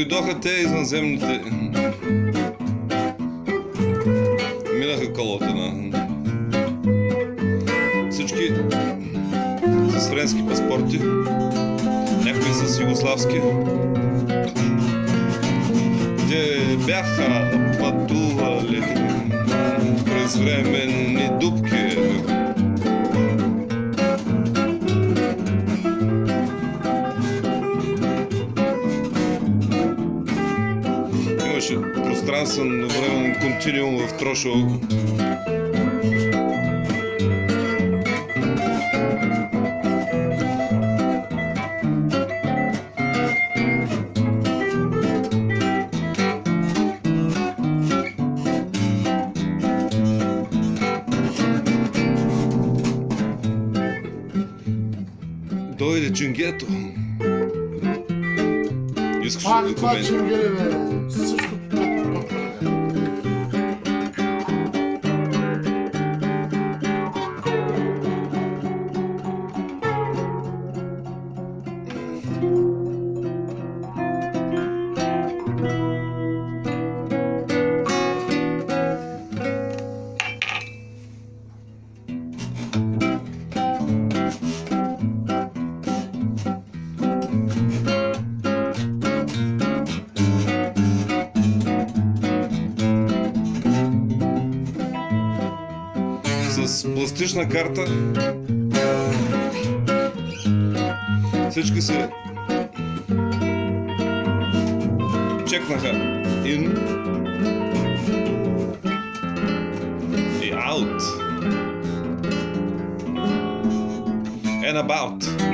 Дойдоха те извънземните. Минаха колата на всички с френски паспорти, някои с югославски. Те бяха пътували през временни дупки. Имаше пространствен временен континуум в Трошово. Дойде ченгето. Biz kişilerin komentarı. Bak bak şimdi göre be. Sıçtık. С пластична карта. Всички се чекнаха in и out and about.